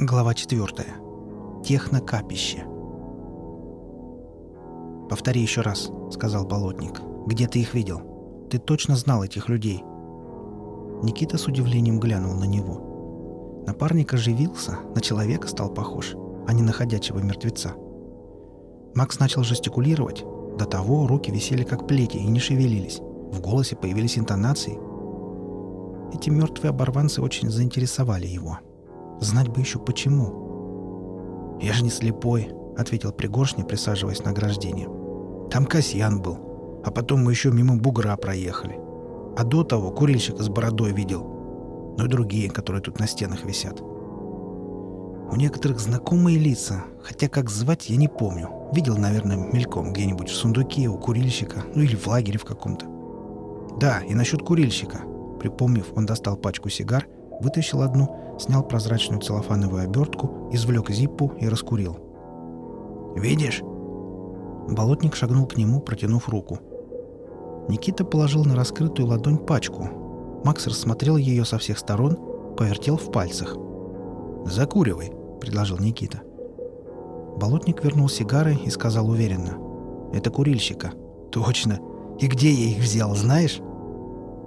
Глава 4. Технокапище. «Повтори еще раз», — сказал Болотник. «Где ты их видел? Ты точно знал этих людей?» Никита с удивлением глянул на него. Напарник оживился, на человека стал похож, а не на ходячего мертвеца. Макс начал жестикулировать. До того руки висели как плети и не шевелились. В голосе появились интонации. Эти мертвые оборванцы очень заинтересовали его. Знать бы еще почему. «Я же не слепой», — ответил Пригоршня, присаживаясь на ограждение. «Там Касьян был, а потом мы еще мимо бугра проехали. А до того курильщика с бородой видел. Ну и другие, которые тут на стенах висят. У некоторых знакомые лица, хотя как звать я не помню. Видел, наверное, мельком где-нибудь в сундуке у курильщика, ну или в лагере в каком-то. Да, и насчет курильщика. Припомнив, он достал пачку сигар — вытащил одну, снял прозрачную целлофановую обертку, извлек зиппу и раскурил. «Видишь?» Болотник шагнул к нему, протянув руку. Никита положил на раскрытую ладонь пачку. Макс рассмотрел ее со всех сторон, повертел в пальцах. «Закуривай», — предложил Никита. Болотник вернул сигары и сказал уверенно. «Это курильщика». «Точно. И где я их взял, знаешь?»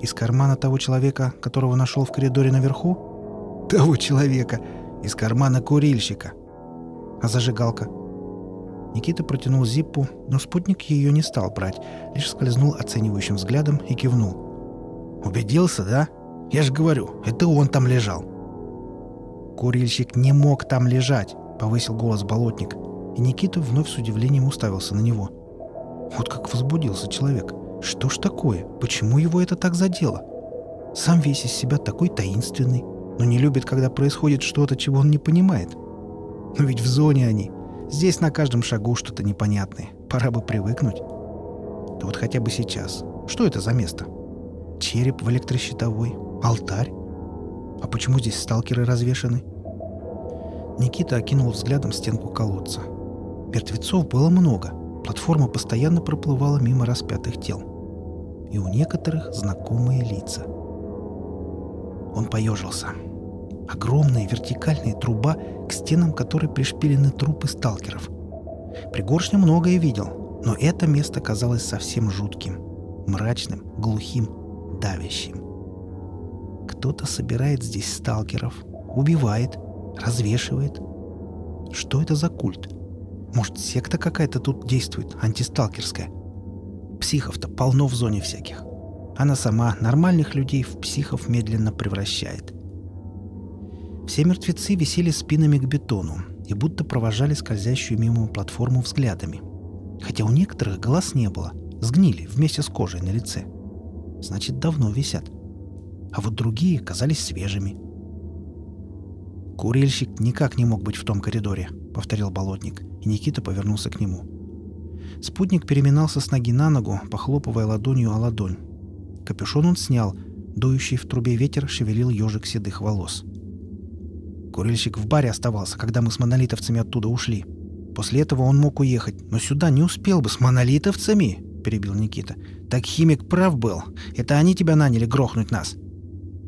Из кармана того человека, которого нашел в коридоре наверху? Того человека. Из кармана курильщика. А зажигалка? Никита протянул зиппу, но спутник ее не стал брать, лишь скользнул оценивающим взглядом и кивнул. «Убедился, да? Я же говорю, это он там лежал». «Курильщик не мог там лежать», — повысил голос болотник, и Никита вновь с удивлением уставился на него. Вот как возбудился человек. Что ж такое? Почему его это так задело? Сам весь из себя такой таинственный, но не любит, когда происходит что-то, чего он не понимает. Но ведь в зоне они. Здесь на каждом шагу что-то непонятное. Пора бы привыкнуть. Да вот хотя бы сейчас. Что это за место? Череп в электрощитовой? Алтарь? А почему здесь сталкеры развешаны? Никита окинул взглядом стенку колодца. Мертвецов было много. Платформа постоянно проплывала мимо распятых тел и у некоторых знакомые лица. Он поежился. Огромная вертикальная труба, к стенам которой пришпилены трупы сталкеров. Пригоршня многое видел, но это место казалось совсем жутким, мрачным, глухим, давящим. Кто-то собирает здесь сталкеров, убивает, развешивает. Что это за культ? Может, секта какая-то тут действует, антисталкерская? Психов-то полно в зоне всяких. Она сама нормальных людей в психов медленно превращает. Все мертвецы висели спинами к бетону и будто провожали скользящую мимо платформу взглядами. Хотя у некоторых глаз не было, сгнили вместе с кожей на лице. Значит, давно висят. А вот другие казались свежими. «Курильщик никак не мог быть в том коридоре», — повторил болотник, и Никита повернулся к нему. Спутник переминался с ноги на ногу, похлопывая ладонью о ладонь. Капюшон он снял. Дующий в трубе ветер шевелил ежик седых волос. Курильщик в баре оставался, когда мы с монолитовцами оттуда ушли. После этого он мог уехать, но сюда не успел бы с монолитовцами, перебил Никита. Так химик прав был. Это они тебя наняли грохнуть нас.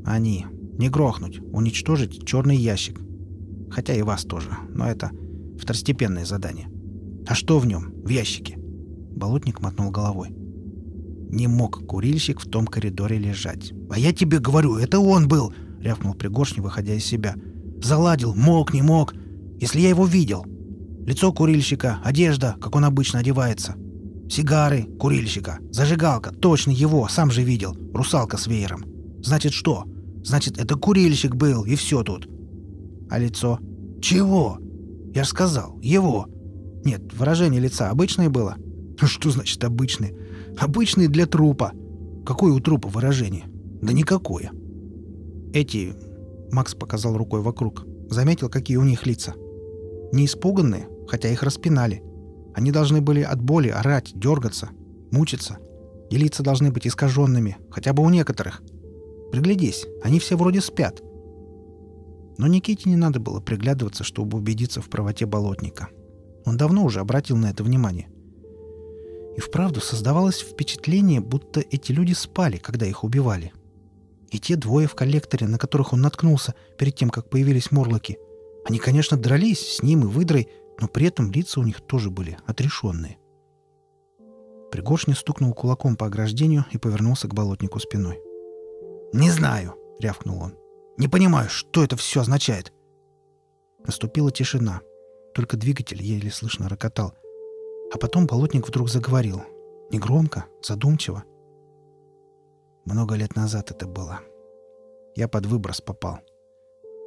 Они. Не грохнуть, уничтожить черный ящик. Хотя и вас тоже, но это второстепенное задание. А что в нем, в ящике? Болотник мотнул головой. Не мог курильщик в том коридоре лежать. «А я тебе говорю, это он был!» — рявкнул Пригоршни, выходя из себя. «Заладил, мог, не мог. Если я его видел. Лицо курильщика, одежда, как он обычно одевается. Сигары курильщика, зажигалка, точно его, сам же видел. Русалка с веером. Значит, что? Значит, это курильщик был, и все тут. А лицо? Чего? Я ж сказал, его. Нет, выражение лица обычное было. Ну что значит обычное? Обычное для трупа. Какое у трупа выражение? Да никакое. Эти... Макс показал рукой вокруг. Заметил, какие у них лица. Не испуганные, хотя их распинали. Они должны были от боли орать, дергаться, мучиться. И лица должны быть искаженными, хотя бы у некоторых. Приглядись, они все вроде спят. Но Никите не надо было приглядываться, чтобы убедиться в правоте болотника. — он давно уже обратил на это внимание. И вправду создавалось впечатление, будто эти люди спали, когда их убивали. И те двое в коллекторе, на которых он наткнулся перед тем, как появились морлоки, Они, конечно, дрались с ним и выдрой, но при этом лица у них тоже были отрешенные. Пригоршня стукнул кулаком по ограждению и повернулся к болотнику спиной. «Не знаю», — рявкнул он. «Не понимаю, что это все означает». Наступила тишина. Только двигатель еле слышно рокотал. А потом болотник вдруг заговорил. Негромко, задумчиво. Много лет назад это было. Я под выброс попал.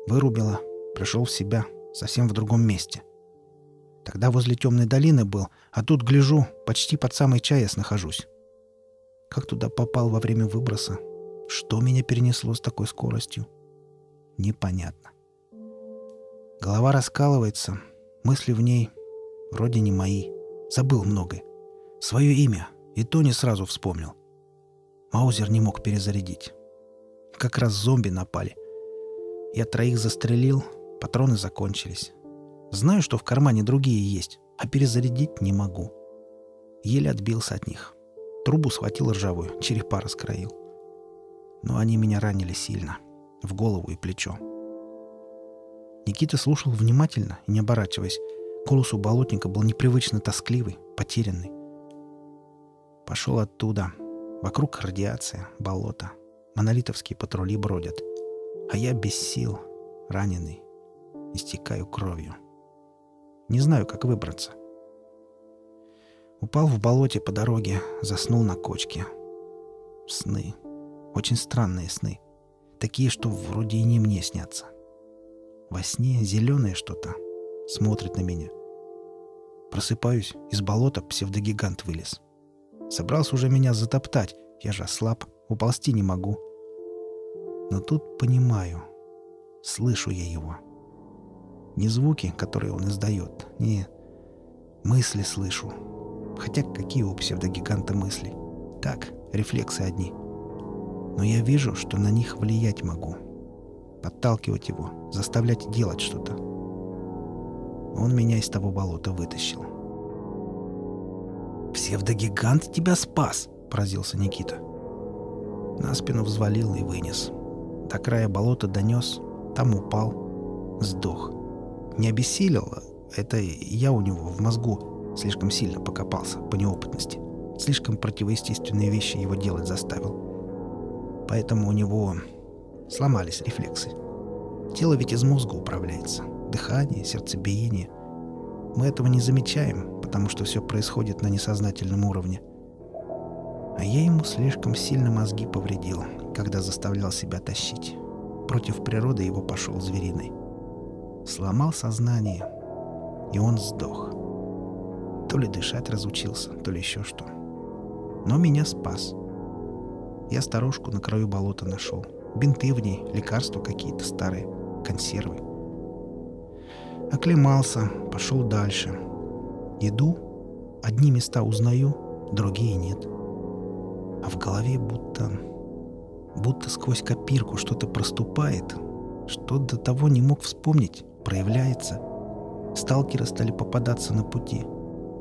Вырубила, пришел в себя, совсем в другом месте. Тогда возле темной долины был, а тут, гляжу, почти под самой ЧАЭС нахожусь. Как туда попал во время выброса? Что меня перенесло с такой скоростью? Непонятно. Голова раскалывается, мысли в ней вроде не мои. Забыл многое. Свое имя и то не сразу вспомнил. Маузер не мог перезарядить. Как раз зомби напали. Я троих застрелил, патроны закончились. Знаю, что в кармане другие есть, а перезарядить не могу. Еле отбился от них. Трубу схватил ржавую, черепа раскроил. Но они меня ранили сильно. В голову и плечо. Никита слушал внимательно не оборачиваясь. Голос у болотника был непривычно тоскливый, потерянный. Пошел оттуда. Вокруг радиация, болото. Монолитовские патрули бродят. А я без сил, раненый. Истекаю кровью. Не знаю, как выбраться. Упал в болоте по дороге, заснул на кочке. Сны. Очень странные сны. Такие, что вроде и не мне снятся. Во сне зеленое что-то. Смотрит на меня. Просыпаюсь, из болота псевдогигант вылез. Собрался уже меня затоптать. Я же слаб, уползти не могу. Но тут понимаю. Слышу я его. Не звуки, которые он издает. Не. Мысли слышу. Хотя какие у псевдогиганта мысли? Так, рефлексы одни. Но я вижу, что на них влиять могу. Подталкивать его, заставлять делать что-то. Он меня из того болота вытащил. «Псевдогигант тебя спас!» — поразился Никита. На спину взвалил и вынес. До края болота донес, там упал, сдох. Не обессилел, это я у него в мозгу слишком сильно покопался по неопытности. Слишком противоестественные вещи его делать заставил. Поэтому у него сломались рефлексы. Тело ведь из мозга управляется. Дыхание, сердцебиение. Мы этого не замечаем, потому что все происходит на несознательном уровне. А я ему слишком сильно мозги повредил, когда заставлял себя тащить. Против природы его пошел звериной. Сломал сознание, и он сдох. То ли дышать разучился, то ли еще что. Но меня спас. Я сторожку на краю болота нашел. Бинты в ней, лекарства какие-то старые, консервы. Оклемался, пошел дальше. Иду, одни места узнаю, другие нет. А в голове будто... Будто сквозь копирку что-то проступает, что до того не мог вспомнить, проявляется. Сталкеры стали попадаться на пути.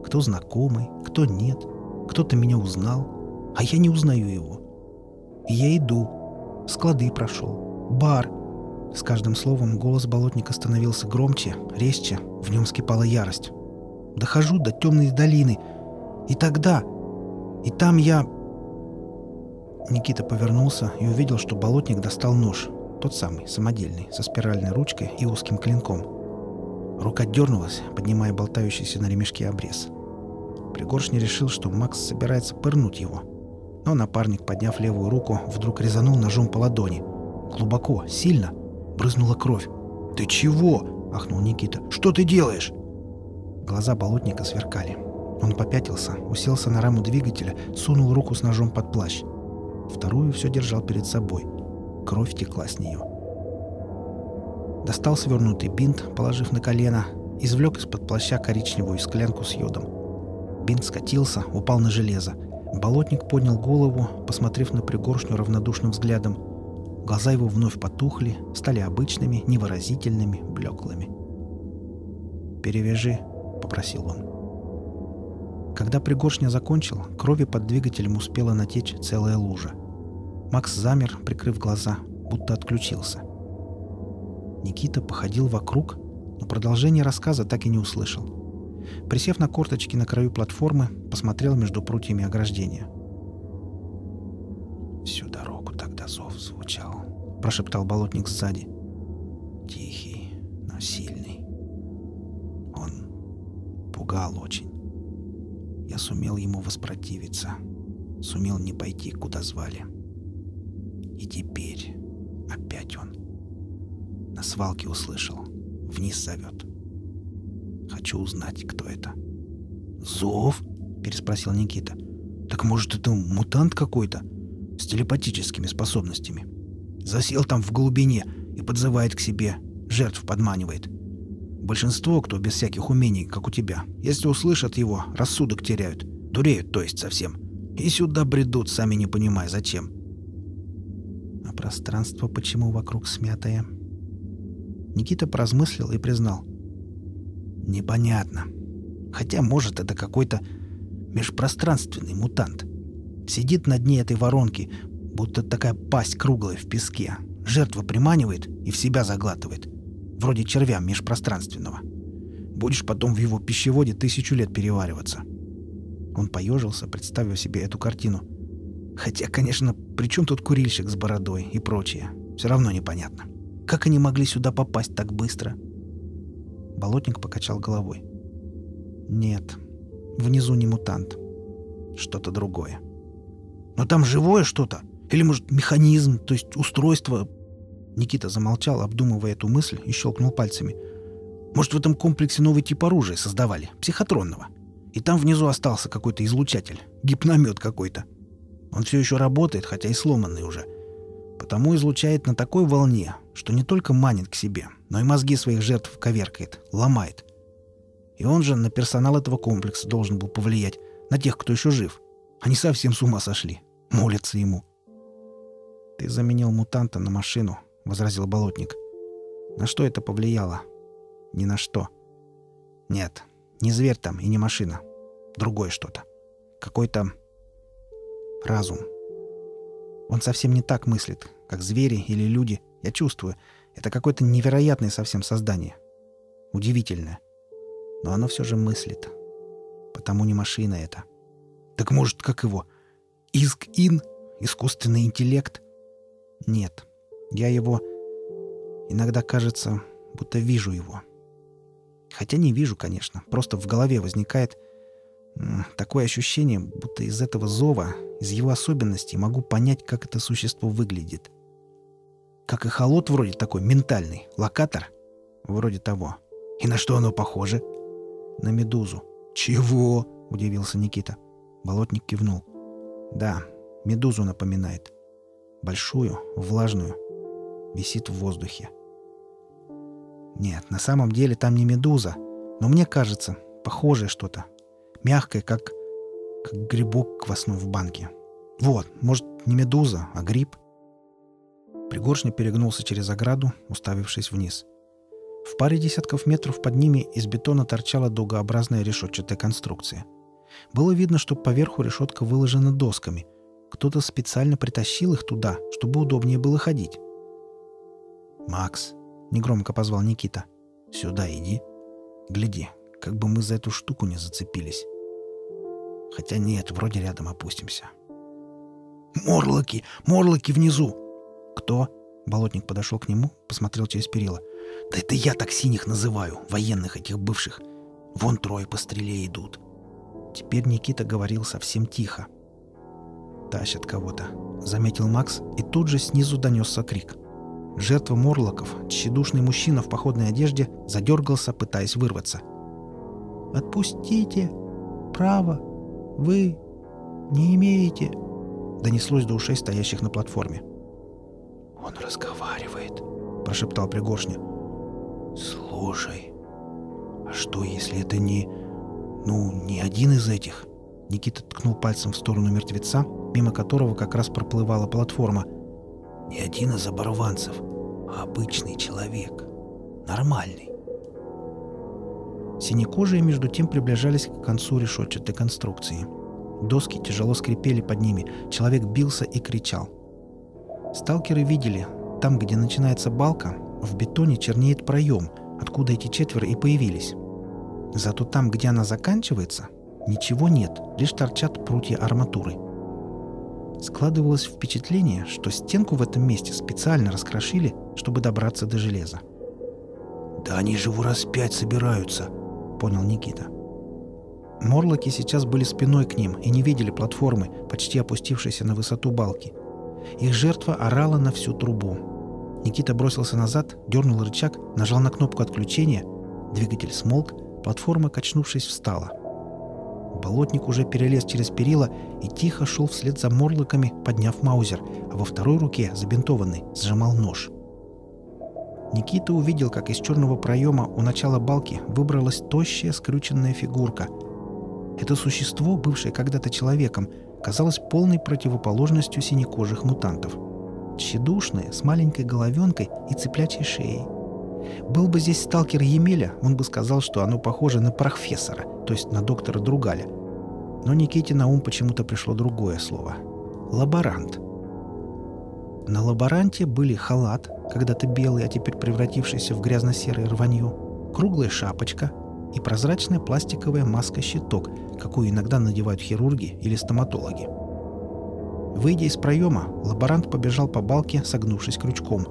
Кто знакомый, кто нет. Кто-то меня узнал, а я не узнаю его. И я иду. Склады прошел. Бар. С каждым словом голос болотника становился громче, резче. В нем скипала ярость. Дохожу до темной долины. И тогда... И там я... Никита повернулся и увидел, что болотник достал нож. Тот самый, самодельный, со спиральной ручкой и узким клинком. Рука дернулась, поднимая болтающийся на ремешке обрез. Пригоршня решил, что Макс собирается пырнуть его. Но напарник, подняв левую руку, вдруг резанул ножом по ладони. Глубоко, сильно. Брызнула кровь. «Ты чего?» — ахнул Никита. «Что ты делаешь?» Глаза болотника сверкали. Он попятился, уселся на раму двигателя, сунул руку с ножом под плащ. Вторую все держал перед собой. Кровь текла с нее. Достал свернутый бинт, положив на колено, извлек из-под плаща коричневую склянку с йодом. Бинт скатился, упал на железо. Болотник поднял голову, посмотрев на пригоршню равнодушным взглядом. Глаза его вновь потухли, стали обычными, невыразительными, блеклыми. «Перевяжи», — попросил он. Когда пригоршня закончил, крови под двигателем успела натечь целая лужа — Макс замер, прикрыв глаза, будто отключился. Никита походил вокруг, но продолжение рассказа так и не услышал. Присев на корточки на краю платформы, посмотрел между прутьями ограждения. «Всю дорогу тогда зов звучал», — прошептал болотник сзади. «Тихий, но сильный. Он пугал очень. Я сумел ему воспротивиться, сумел не пойти, куда звали. И теперь опять он. На свалке услышал, вниз зовет. Хочу узнать, кто это. «Зов?» — переспросил Никита. «Так может, это мутант какой-то? С телепатическими способностями. Засел там в глубине и подзывает к себе, жертв подманивает. Большинство, кто без всяких умений, как у тебя, если услышат его, рассудок теряют. Дуреют, то есть, совсем. И сюда бредут, сами не понимая, зачем. А пространство почему вокруг смятое? Никита поразмыслил и признал. Непонятно. Хотя, может, это какой-то межпространственный мутант. Сидит на дне этой воронки, будто такая пасть круглая в песке. Жертва приманивает и в себя заглатывает. Вроде червя межпространственного. Будешь потом в его пищеводе тысячу лет перевариваться. Он поежился, представив себе эту картину. Хотя, конечно, при чем тут курильщик с бородой и прочее? Все равно непонятно. Как они могли сюда попасть так быстро? — Болотник покачал головой. «Нет, внизу не мутант. Что-то другое. Но там живое что-то? Или, может, механизм, то есть устройство?» Никита замолчал, обдумывая эту мысль, и щелкнул пальцами. «Может, в этом комплексе новый тип оружия создавали, психотронного? И там внизу остался какой-то излучатель, гипномет какой-то. Он все еще работает, хотя и сломанный уже. Потому излучает на такой волне, что не только манит к себе, но и мозги своих жертв коверкает, ломает. И он же на персонал этого комплекса должен был повлиять, на тех, кто еще жив. Они совсем с ума сошли. Молятся ему. «Ты заменил мутанта на машину», — возразил Болотник. «На что это повлияло?» «Ни на что». «Нет, не зверь там и не машина. Другое что-то. Какой-то разум. Он совсем не так мыслит, как звери или люди. Я чувствую, это какое-то невероятное совсем создание. Удивительное. Но оно все же мыслит. Потому не машина это. Так может, как его? Иск-ин? Искусственный интеллект? Нет. Я его... Иногда кажется, будто вижу его. Хотя не вижу, конечно. Просто в голове возникает такое ощущение, будто из этого зова, из его особенностей могу понять, как это существо выглядит. Как и холод вроде такой, ментальный. Локатор? Вроде того. И на что оно похоже? На медузу. Чего? Удивился Никита. Болотник кивнул. Да, медузу напоминает. Большую, влажную. Висит в воздухе. Нет, на самом деле там не медуза. Но мне кажется, похожее что-то. Мягкое, как, как грибок квасной в банке. Вот, может, не медуза, а гриб. Пригоршня перегнулся через ограду, уставившись вниз. В паре десятков метров под ними из бетона торчала дугообразная решетчатая конструкция. Было видно, что поверху решетка выложена досками. Кто-то специально притащил их туда, чтобы удобнее было ходить. «Макс», — негромко позвал Никита, — «сюда иди. Гляди, как бы мы за эту штуку не зацепились. Хотя нет, вроде рядом опустимся». «Морлоки! Морлоки внизу!» «Кто?» Болотник подошел к нему, посмотрел через перила. «Да это я так синих называю, военных этих бывших. Вон трое по идут». Теперь Никита говорил совсем тихо. «Тащат кого-то», — заметил Макс, и тут же снизу донесся крик. Жертва Морлоков, тщедушный мужчина в походной одежде, задергался, пытаясь вырваться. «Отпустите! Право! Вы не имеете!» Донеслось до ушей стоящих на платформе. «Он разговаривает», — прошептал Пригоршня. «Слушай, а что, если это не... ну, не один из этих?» Никита ткнул пальцем в сторону мертвеца, мимо которого как раз проплывала платформа. «Не один из оборванцев, а обычный человек. Нормальный». Синекожие между тем приближались к концу решетчатой конструкции. Доски тяжело скрипели под ними, человек бился и кричал. Сталкеры видели, там, где начинается балка, в бетоне чернеет проем, откуда эти четверо и появились. Зато там, где она заканчивается, ничего нет, лишь торчат прутья арматуры. Складывалось впечатление, что стенку в этом месте специально раскрошили, чтобы добраться до железа. «Да они же в раз пять собираются», — понял Никита. Морлоки сейчас были спиной к ним и не видели платформы, почти опустившейся на высоту балки. Их жертва орала на всю трубу. Никита бросился назад, дернул рычаг, нажал на кнопку отключения. Двигатель смолк, платформа, качнувшись, встала. Болотник уже перелез через перила и тихо шел вслед за морлоками, подняв маузер, а во второй руке, забинтованный, сжимал нож. Никита увидел, как из черного проема у начала балки выбралась тощая скрюченная фигурка — это существо, бывшее когда-то человеком, казалось полной противоположностью синекожих мутантов. Тщедушное, с маленькой головенкой и цыплячьей шеей. Был бы здесь сталкер Емеля, он бы сказал, что оно похоже на профессора, то есть на доктора Другаля. Но Никите на ум почему-то пришло другое слово. Лаборант. На лаборанте были халат, когда-то белый, а теперь превратившийся в грязно-серое рванье, круглая шапочка, и прозрачная пластиковая маска-щиток, какую иногда надевают хирурги или стоматологи. Выйдя из проема, лаборант побежал по балке, согнувшись крючком.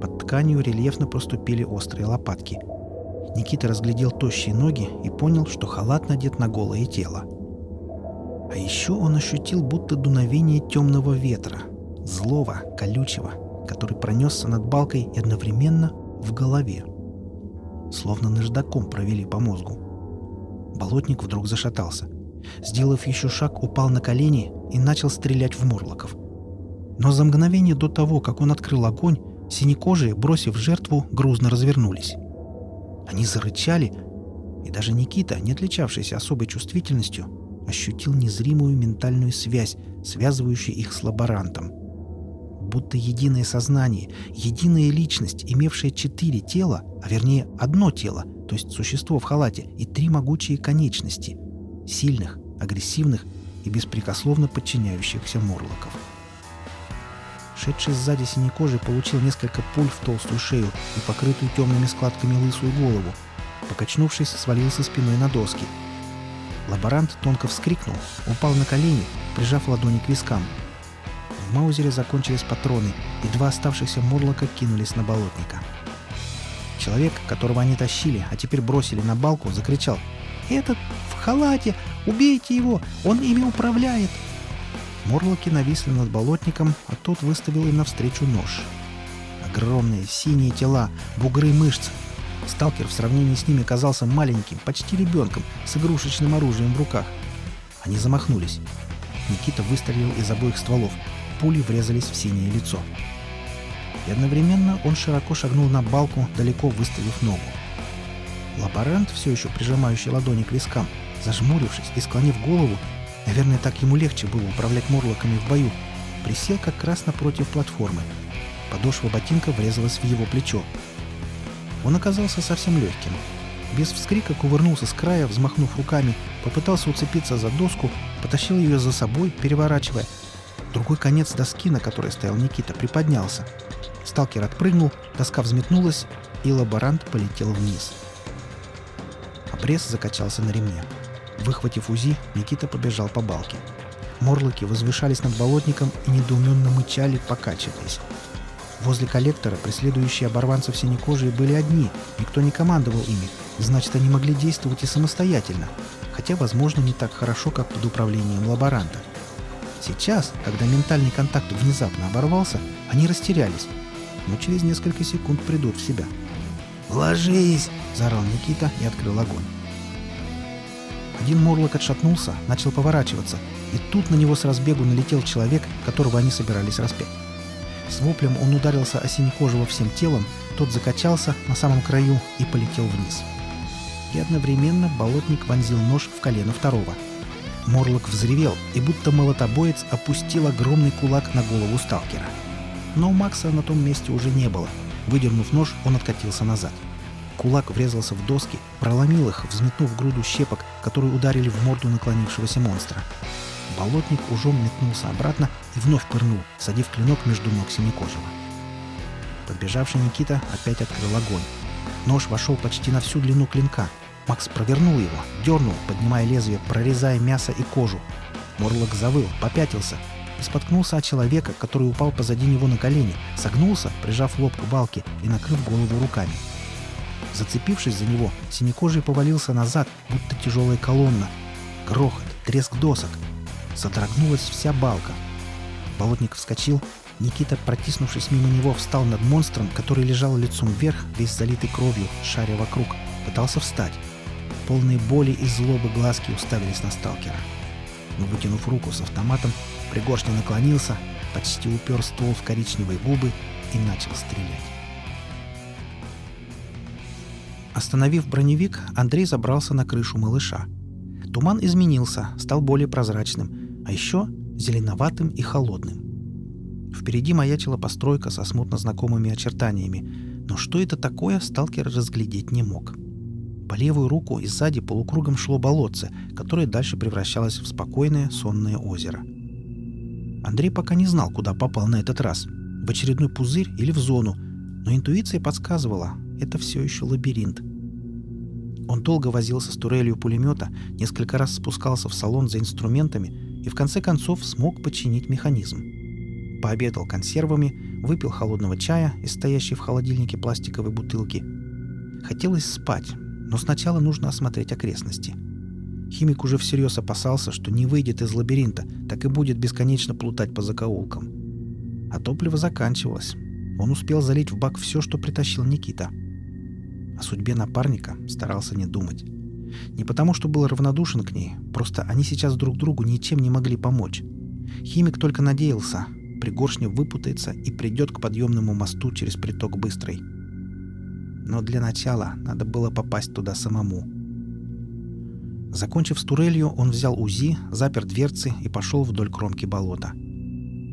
Под тканью рельефно проступили острые лопатки. Никита разглядел тощие ноги и понял, что халат надет на голое тело. А еще он ощутил будто дуновение темного ветра, злого, колючего, который пронесся над балкой и одновременно в голове словно наждаком провели по мозгу. Болотник вдруг зашатался. Сделав еще шаг, упал на колени и начал стрелять в морлоков. Но за мгновение до того, как он открыл огонь, синекожие, бросив жертву, грузно развернулись. Они зарычали, и даже Никита, не отличавшийся особой чувствительностью, ощутил незримую ментальную связь, связывающую их с лаборантом — будто единое сознание, единая личность, имевшая четыре тела, а вернее одно тело, то есть существо в халате, и три могучие конечности, сильных, агрессивных и беспрекословно подчиняющихся морлоков. Шедший сзади синекожий получил несколько пуль в толстую шею и покрытую темными складками лысую голову. Покачнувшись, свалился спиной на доски. Лаборант тонко вскрикнул, упал на колени, прижав ладони к вискам – в Маузере закончились патроны, и два оставшихся Мурлока кинулись на болотника. Человек, которого они тащили, а теперь бросили на балку, закричал «Этот в халате! Убейте его! Он ими управляет!» Морлоки нависли над болотником, а тот выставил им навстречу нож. Огромные синие тела, бугры мышц. Сталкер в сравнении с ними казался маленьким, почти ребенком, с игрушечным оружием в руках. Они замахнулись. Никита выстрелил из обоих стволов пули врезались в синее лицо. И одновременно он широко шагнул на балку, далеко выставив ногу. Лаборант, все еще прижимающий ладони к вискам, зажмурившись и склонив голову, наверное, так ему легче было управлять морлоками в бою, присел как раз напротив платформы. Подошва ботинка врезалась в его плечо. Он оказался совсем легким. Без вскрика кувырнулся с края, взмахнув руками, попытался уцепиться за доску, потащил ее за собой, переворачивая, Другой конец доски, на которой стоял Никита, приподнялся. Сталкер отпрыгнул, доска взметнулась, и лаборант полетел вниз. Обрез закачался на ремне. Выхватив УЗИ, Никита побежал по балке. Морлоки возвышались над болотником и недоуменно мычали, покачиваясь. Возле коллектора преследующие оборванцев синекожие были одни, никто не командовал ими, значит, они могли действовать и самостоятельно, хотя, возможно, не так хорошо, как под управлением лаборанта. Сейчас, когда ментальный контакт внезапно оборвался, они растерялись, но через несколько секунд придут в себя. «Ложись!» – заорал Никита и открыл огонь. Один Морлок отшатнулся, начал поворачиваться, и тут на него с разбегу налетел человек, которого они собирались распять. С воплем он ударился о синекожего всем телом, тот закачался на самом краю и полетел вниз. И одновременно болотник вонзил нож в колено второго – Морлок взревел и будто молотобоец опустил огромный кулак на голову сталкера. Но Макса на том месте уже не было. Выдернув нож, он откатился назад. Кулак врезался в доски, проломил их, взметнув груду щепок, которые ударили в морду наклонившегося монстра. Болотник ужом метнулся обратно и вновь пырнул, садив клинок между ног синекожего. Подбежавший Никита опять открыл огонь. Нож вошел почти на всю длину клинка. Макс провернул его, дернул, поднимая лезвие, прорезая мясо и кожу. Морлок завыл, попятился и споткнулся от человека, который упал позади него на колени, согнулся, прижав лоб к балке и накрыв голову руками. Зацепившись за него, синекожий повалился назад, будто тяжелая колонна. Грохот, треск досок. Содрогнулась вся балка. Болотник вскочил. Никита, протиснувшись мимо него, встал над монстром, который лежал лицом вверх, весь залитый кровью, шаря вокруг. Пытался встать. Полные боли и злобы глазки уставились на сталкера. Но, вытянув руку с автоматом, Пригоршня наклонился, почти упер ствол в коричневые губы и начал стрелять. Остановив броневик, Андрей забрался на крышу малыша. Туман изменился, стал более прозрачным, а еще зеленоватым и холодным. Впереди маячила постройка со смутно знакомыми очертаниями, но что это такое, сталкер разглядеть не мог. По левую руку и сзади полукругом шло болотце, которое дальше превращалось в спокойное сонное озеро. Андрей пока не знал, куда попал на этот раз – в очередной пузырь или в зону, но интуиция подсказывала – это все еще лабиринт. Он долго возился с турелью пулемета, несколько раз спускался в салон за инструментами и в конце концов смог починить механизм. Пообедал консервами, выпил холодного чая из стоящей в холодильнике пластиковой бутылки. Хотелось спать, но сначала нужно осмотреть окрестности. Химик уже всерьез опасался, что не выйдет из лабиринта, так и будет бесконечно плутать по закоулкам. А топливо заканчивалось. Он успел залить в бак все, что притащил Никита – о судьбе напарника старался не думать. Не потому, что был равнодушен к ней, просто они сейчас друг другу ничем не могли помочь. Химик только надеялся, пригоршня выпутается и придет к подъемному мосту через приток Быстрой. Но для начала надо было попасть туда самому. Закончив с турелью, он взял УЗИ, запер дверцы и пошел вдоль кромки болота.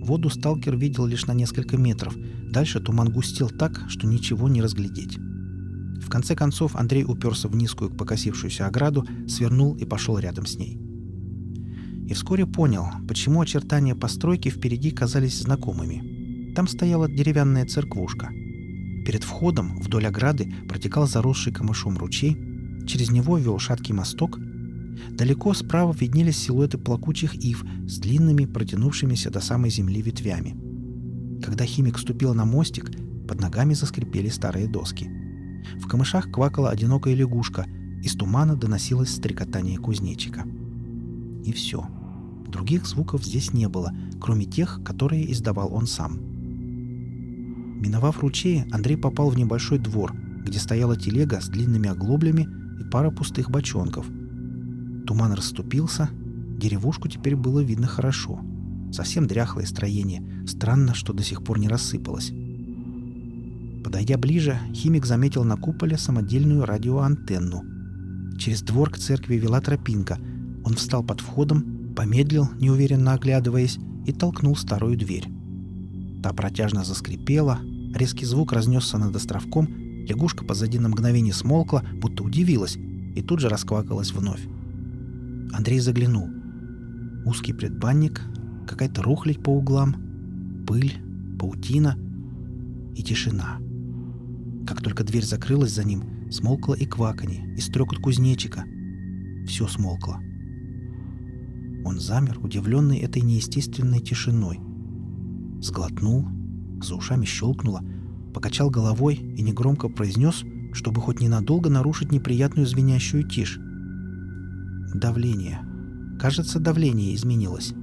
Воду сталкер видел лишь на несколько метров. Дальше туман густел так, что ничего не разглядеть. В конце концов Андрей уперся в низкую покосившуюся ограду, свернул и пошел рядом с ней. И вскоре понял, почему очертания постройки впереди казались знакомыми. Там стояла деревянная церквушка. Перед входом вдоль ограды протекал заросший камышом ручей, через него вел шаткий мосток. Далеко справа виднелись силуэты плакучих ив с длинными, протянувшимися до самой земли ветвями. Когда химик ступил на мостик, под ногами заскрипели старые доски – в камышах квакала одинокая лягушка, из тумана доносилось стрекотание кузнечика. И все. Других звуков здесь не было, кроме тех, которые издавал он сам. Миновав ручей, Андрей попал в небольшой двор, где стояла телега с длинными оглоблями и пара пустых бочонков. Туман расступился, деревушку теперь было видно хорошо. Совсем дряхлое строение, странно, что до сих пор не рассыпалось. Подойдя ближе, химик заметил на куполе самодельную радиоантенну. Через двор к церкви вела тропинка. Он встал под входом, помедлил, неуверенно оглядываясь, и толкнул старую дверь. Та протяжно заскрипела, резкий звук разнесся над островком, лягушка позади на мгновение смолкла, будто удивилась, и тут же расквакалась вновь. Андрей заглянул. Узкий предбанник, какая-то рухлядь по углам, пыль, паутина и тишина. Как только дверь закрылась за ним, смолкло и кваканье, и стрекот кузнечика. Все смолкло. Он замер, удивленный этой неестественной тишиной. Сглотнул, за ушами щелкнуло, покачал головой и негромко произнес, чтобы хоть ненадолго нарушить неприятную звенящую тишь. Давление. Кажется, давление изменилось.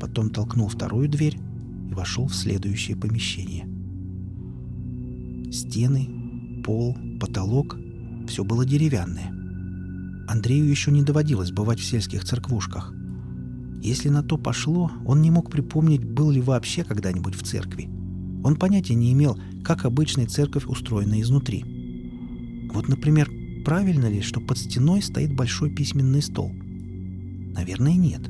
Потом толкнул вторую дверь и вошел в следующее помещение. Стены, пол, потолок — все было деревянное. Андрею еще не доводилось бывать в сельских церквушках. Если на то пошло, он не мог припомнить, был ли вообще когда-нибудь в церкви. Он понятия не имел, как обычная церковь устроена изнутри. Вот, например, правильно ли, что под стеной стоит большой письменный стол? Наверное, нет.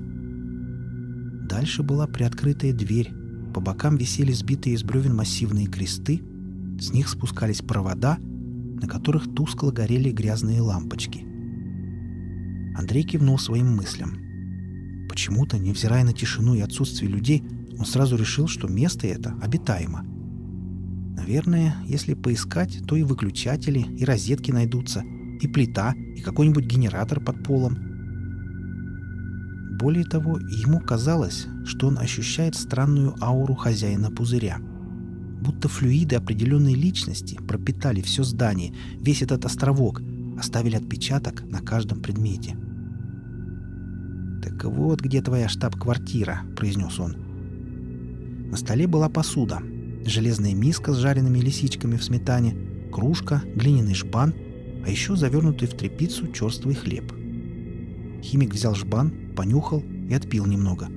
Дальше была приоткрытая дверь, по бокам висели сбитые из бревен массивные кресты — с них спускались провода, на которых тускло горели грязные лампочки. Андрей кивнул своим мыслям. Почему-то, невзирая на тишину и отсутствие людей, он сразу решил, что место это обитаемо. Наверное, если поискать, то и выключатели, и розетки найдутся, и плита, и какой-нибудь генератор под полом. Более того, ему казалось, что он ощущает странную ауру хозяина пузыря. Будто флюиды определенной личности пропитали все здание, весь этот островок, оставили отпечаток на каждом предмете. «Так вот где твоя штаб-квартира», — произнес он. На столе была посуда. Железная миска с жареными лисичками в сметане, кружка, глиняный жбан, а еще завернутый в тряпицу черствый хлеб. Химик взял жбан, понюхал и отпил немного.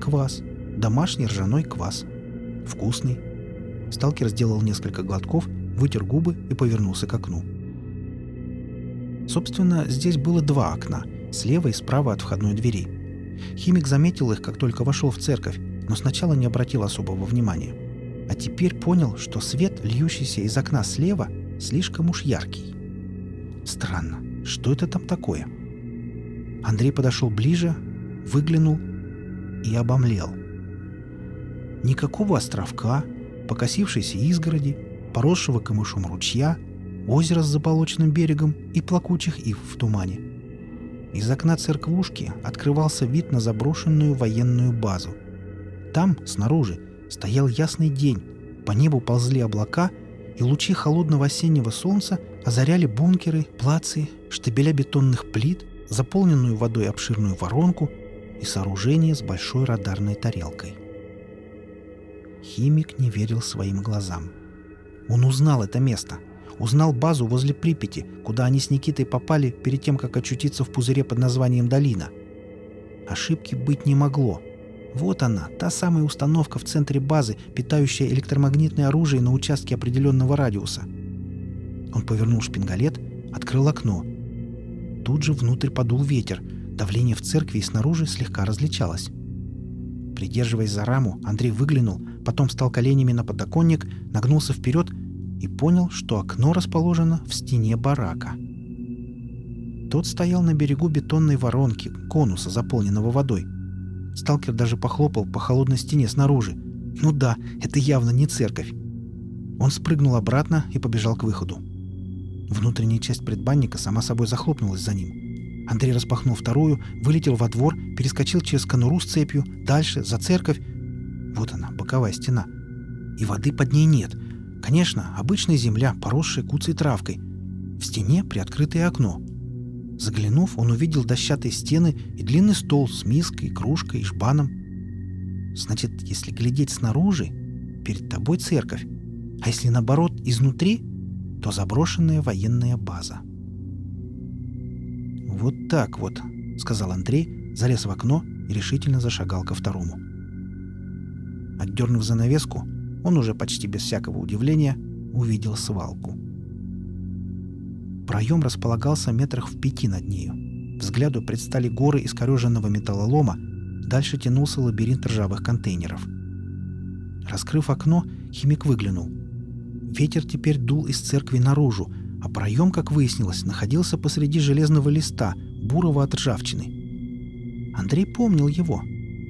Квас. Домашний ржаной квас. Вкусный. Сталкер сделал несколько глотков, вытер губы и повернулся к окну. Собственно, здесь было два окна, слева и справа от входной двери. Химик заметил их, как только вошел в церковь, но сначала не обратил особого внимания. А теперь понял, что свет, льющийся из окна слева, слишком уж яркий. Странно, что это там такое? Андрей подошел ближе, выглянул и обомлел. Никакого островка, покосившейся изгороди, поросшего камышом ручья, озера с заполоченным берегом и плакучих ив в тумане. Из окна церквушки открывался вид на заброшенную военную базу. Там, снаружи, стоял ясный день, по небу ползли облака, и лучи холодного осеннего солнца озаряли бункеры, плацы, штабеля бетонных плит, заполненную водой обширную воронку и сооружение с большой радарной тарелкой. Химик не верил своим глазам. Он узнал это место. Узнал базу возле Припяти, куда они с Никитой попали перед тем, как очутиться в пузыре под названием «Долина». Ошибки быть не могло. Вот она, та самая установка в центре базы, питающая электромагнитное оружие на участке определенного радиуса. Он повернул шпингалет, открыл окно. Тут же внутрь подул ветер. Давление в церкви и снаружи слегка различалось. Придерживаясь за раму, Андрей выглянул, потом встал коленями на подоконник, нагнулся вперед и понял, что окно расположено в стене барака. Тот стоял на берегу бетонной воронки, конуса, заполненного водой. Сталкер даже похлопал по холодной стене снаружи. Ну да, это явно не церковь. Он спрыгнул обратно и побежал к выходу. Внутренняя часть предбанника сама собой захлопнулась за ним. Андрей распахнул вторую, вылетел во двор, перескочил через конуру с цепью, дальше, за церковь. Вот она, боковая стена. И воды под ней нет. Конечно, обычная земля, поросшая куцей травкой. В стене приоткрытое окно. Заглянув, он увидел дощатые стены и длинный стол с миской, кружкой и жбаном. Значит, если глядеть снаружи, перед тобой церковь, а если наоборот, изнутри, то заброшенная военная база. «Вот так вот», — сказал Андрей, залез в окно и решительно зашагал ко второму. Отдернув занавеску, он уже почти без всякого удивления увидел свалку. Проем располагался метрах в пяти над нею. Взгляду предстали горы искореженного металлолома, дальше тянулся лабиринт ржавых контейнеров. Раскрыв окно, химик выглянул. Ветер теперь дул из церкви наружу, а проем, как выяснилось, находился посреди железного листа, бурого от ржавчины. Андрей помнил его.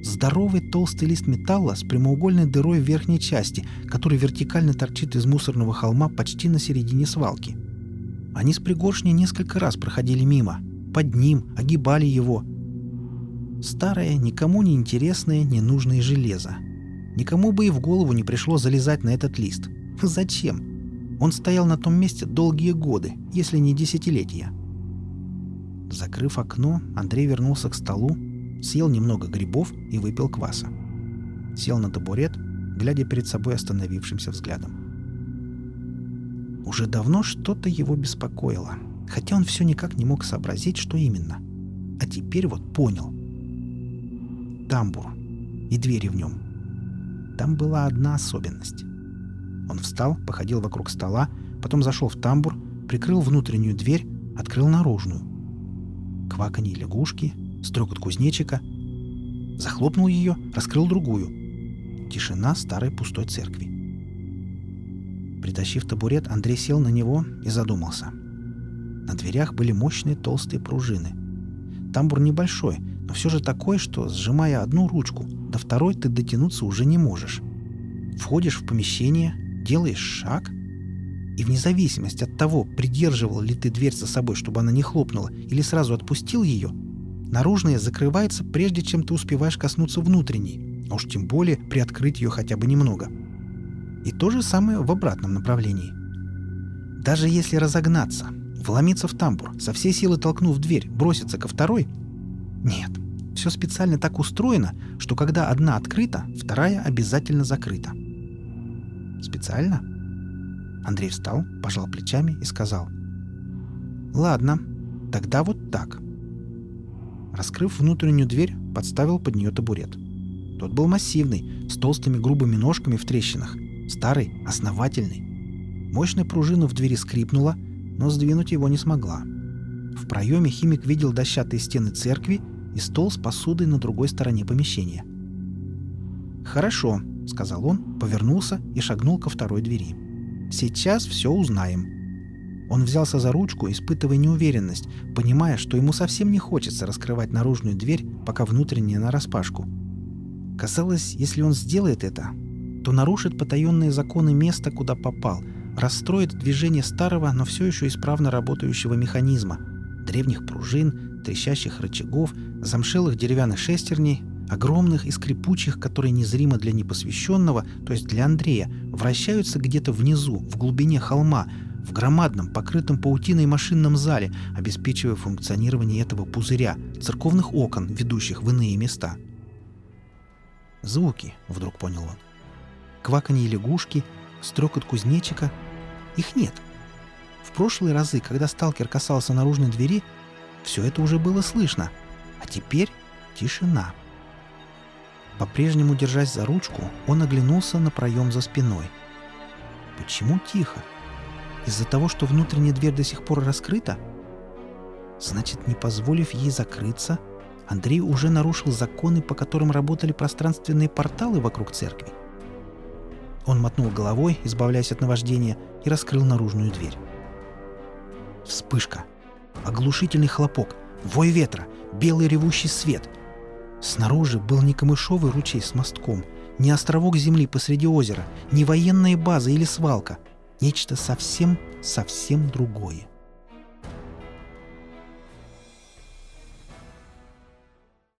Здоровый толстый лист металла с прямоугольной дырой в верхней части, который вертикально торчит из мусорного холма почти на середине свалки. Они с пригоршней несколько раз проходили мимо, под ним, огибали его. Старое, никому не интересное, ненужное железо. Никому бы и в голову не пришло залезать на этот лист. Зачем? Он стоял на том месте долгие годы, если не десятилетия. Закрыв окно, Андрей вернулся к столу, съел немного грибов и выпил кваса. Сел на табурет, глядя перед собой остановившимся взглядом. Уже давно что-то его беспокоило, хотя он все никак не мог сообразить, что именно. А теперь вот понял. Тамбур и двери в нем. Там была одна особенность. Он встал, походил вокруг стола, потом зашел в тамбур, прикрыл внутреннюю дверь, открыл наружную. Кваканье лягушки, стрекот кузнечика. Захлопнул ее, раскрыл другую. Тишина старой пустой церкви. Притащив табурет, Андрей сел на него и задумался. На дверях были мощные толстые пружины. Тамбур небольшой, но все же такой, что, сжимая одну ручку, до второй ты дотянуться уже не можешь. Входишь в помещение, делаешь шаг, и вне зависимости от того, придерживал ли ты дверь за собой, чтобы она не хлопнула, или сразу отпустил ее, наружная закрывается, прежде чем ты успеваешь коснуться внутренней, а уж тем более приоткрыть ее хотя бы немного. И то же самое в обратном направлении. Даже если разогнаться, вломиться в тамбур, со всей силы толкнув дверь, броситься ко второй... Нет, все специально так устроено, что когда одна открыта, вторая обязательно закрыта. Специально? Андрей встал, пожал плечами и сказал. «Ладно, тогда вот так». Раскрыв внутреннюю дверь, подставил под нее табурет. Тот был массивный, с толстыми грубыми ножками в трещинах. Старый, основательный. Мощная пружина в двери скрипнула, но сдвинуть его не смогла. В проеме химик видел дощатые стены церкви и стол с посудой на другой стороне помещения. «Хорошо», — сказал он, повернулся и шагнул ко второй двери. Сейчас все узнаем». Он взялся за ручку, испытывая неуверенность, понимая, что ему совсем не хочется раскрывать наружную дверь, пока внутренняя нараспашку. Казалось, если он сделает это, то нарушит потаенные законы места, куда попал, расстроит движение старого, но все еще исправно работающего механизма, древних пружин, трещащих рычагов, замшелых деревянных шестерней, огромных и скрипучих, которые незримо для непосвященного, то есть для Андрея, вращаются где-то внизу, в глубине холма, в громадном, покрытом паутиной машинном зале, обеспечивая функционирование этого пузыря, церковных окон, ведущих в иные места. Звуки, вдруг понял он. Кваканье лягушки, стрекот кузнечика. Их нет. В прошлые разы, когда сталкер касался наружной двери, все это уже было слышно. А теперь тишина. — по-прежнему держась за ручку, он оглянулся на проем за спиной. Почему тихо? Из-за того, что внутренняя дверь до сих пор раскрыта? Значит, не позволив ей закрыться, Андрей уже нарушил законы, по которым работали пространственные порталы вокруг церкви. Он мотнул головой, избавляясь от наваждения, и раскрыл наружную дверь. Вспышка. Оглушительный хлопок. Вой ветра. Белый ревущий свет. Снаружи был не камышовый ручей с мостком, не островок земли посреди озера, не военная база или свалка. Нечто совсем-совсем другое.